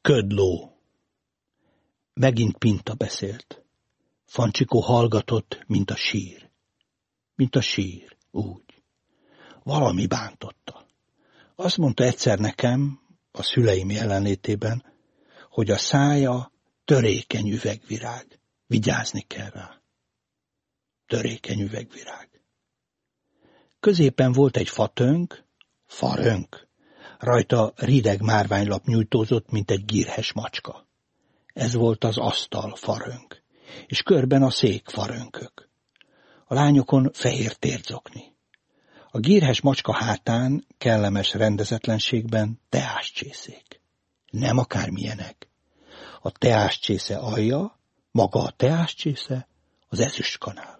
Ködló. Megint Pinta beszélt. Fancsikó hallgatott, mint a sír. Mint a sír, úgy. Valami bántotta. Azt mondta egyszer nekem, a szüleim jelenlétében, hogy a szája törékeny üvegvirág. Vigyázni kell rá. Törékeny üvegvirág. Középen volt egy fatönk, farönk. Rajta rideg márványlap nyújtózott, mint egy gírhes macska. Ez volt az asztal farönk, és körben a szék farönkök. A lányokon fehér térzokni. A gírhes macska hátán, kellemes rendezetlenségben teáscsészék. Nem akármilyenek. A teáscsésze alja, maga a teáscsésze, az ezüstkanál.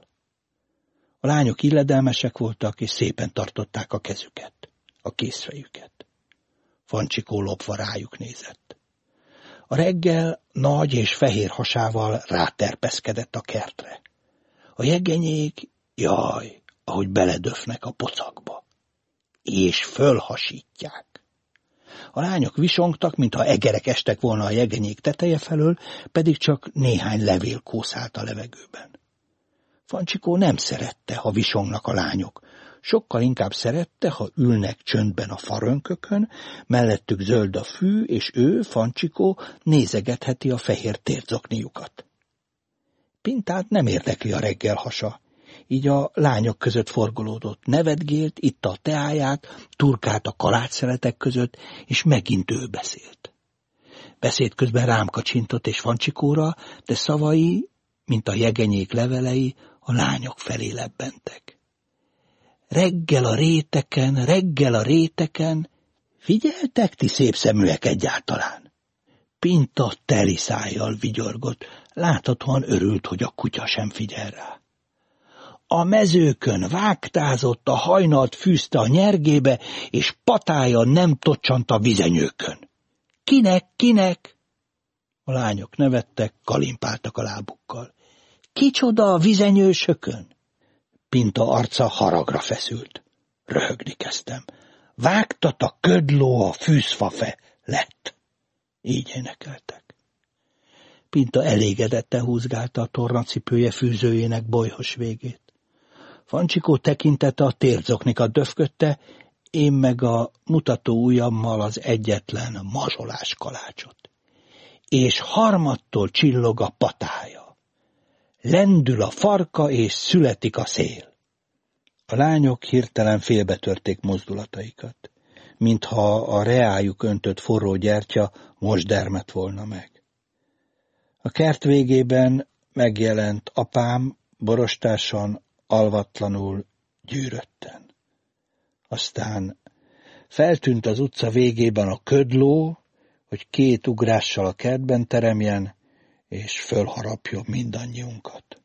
A lányok illedelmesek voltak, és szépen tartották a kezüket, a készfejüket. Fancsikó lopva rájuk nézett. A reggel nagy és fehér hasával ráterpeszkedett a kertre. A jegenyék, jaj, ahogy beledöfnek a pocakba. És fölhasítják. A lányok visongtak, mintha egerek estek volna a jegenyék teteje felől, pedig csak néhány levél kószált a levegőben. Fancsikó nem szerette, ha visongnak a lányok. Sokkal inkább szerette, ha ülnek csöndben a farönkökön, mellettük zöld a fű, és ő, Fancsikó, nézegetheti a fehér térzokniukat. Pintát nem érdekli a reggel hasa. Így a lányok között forgolódott, nevetgélt, itta a teáját, turkált a kalácszeletek között, és megint ő beszélt. Beszéd közben rám kacsintott és Fancsikóra, de szavai, mint a jegenyék levelei, a lányok felé lebbentek. Reggel a réteken, reggel a réteken, figyeltek ti szép szeműek egyáltalán? Pinta teli szájjal vigyorgott, láthatóan örült, hogy a kutya sem figyel rá. A mezőkön vágtázott, a hajnalt fűzte a nyergébe, és patája nem tocsant a vizenyőkön. Kinek, kinek? A lányok nevettek, kalimpáltak a lábukkal. Kicsoda a vizenyősökön? Pinta arca haragra feszült. Röhögni kezdtem. Vágtat a ködló a fűzfafe lett. Így énekeltek. Pinta elégedetten húzgálta a tornacipője fűzőjének bolyhos végét. Fancsikó tekintete a térzoknikat döfködte, én meg a mutató ujjammal az egyetlen mazsolás kalácsot. És harmattól csillog a patája lendül a farka, és születik a szél. A lányok hirtelen félbetörték mozdulataikat, mintha a reájuk öntött forró gyertya most dermet volna meg. A kert végében megjelent apám borostáson, alvatlanul, gyűrötten. Aztán feltűnt az utca végében a ködló, hogy két ugrással a kertben teremjen, és fölharapjon mindannyiunkat.